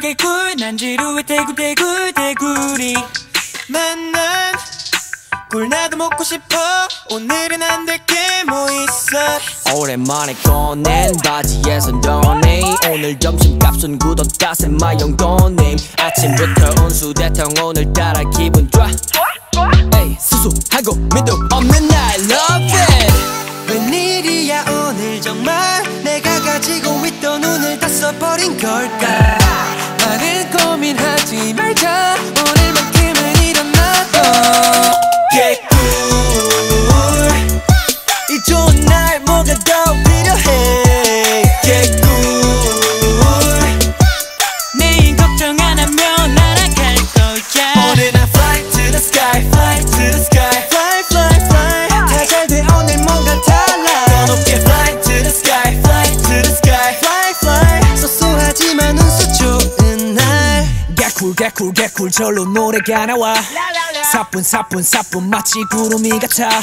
개꿀 난 지루해. 대구 대구 대구리. 난난 꿀 나도 먹고 싶어. 오늘은 안 될 게 뭐 있어? 오랜만에 꺼낸 바지에서 너네. 오늘 점심값은 구독가세 마용도님. 아침부터 온수 대통 오늘따라 기분 좋아. 에이 수수하고 민도 없는 날 love it. 웬일이야 오늘 정말. 내가 가지고 있던 눈을 다 써버린 걸까 높게 fly to the sky fly to the sky fly fly. 소소하지만 운수 좋은 날. 개꿀 개꿀 개꿀 절로 노래가 나와. 사뿐 사뿐 사뿐 마치 구름이 같아.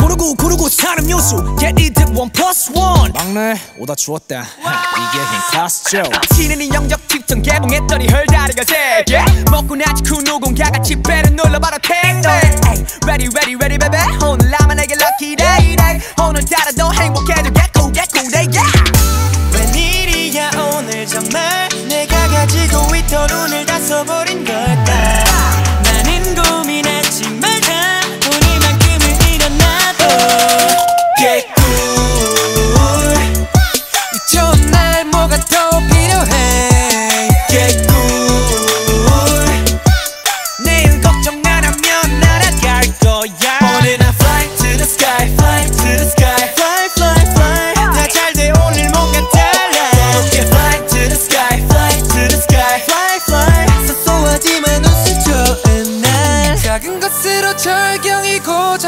모르고 고르고 사는 요수 Get it one plus one. 막내 오다 주웠다. 이게 흰 클래스죠 치는 이 영적 집중 개봉했더니 헐다리가 세개 먹고 나지 쿠누군 가같이 배를 눌러봐라 에이, Ready ready ready baby. 오늘 나만에게 lucky 오늘따라 더 행복해져 개꿀 개꿀 day yeah 웬일이야 오늘 정말 내가 가지고 있던 눈을 다 써버린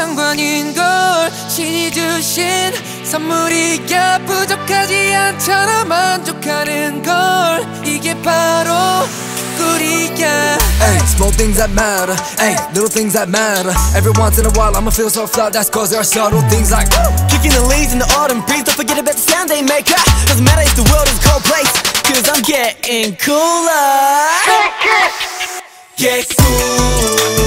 절경이 고장관인 걸 신이 주신 선물이야 부족하지 않잖아 만족하는 걸 이게 바로 꿀이야 Hey, small things that matter. Hey, little things that matter. Every once in a while, I'ma feel so fly. That's cause there are subtle things like Kicking the leaves in the autumn breeze Don't forget about the sound they make ah, Doesn't matter if the world is a cold place Cause I'm getting cooler 개꿀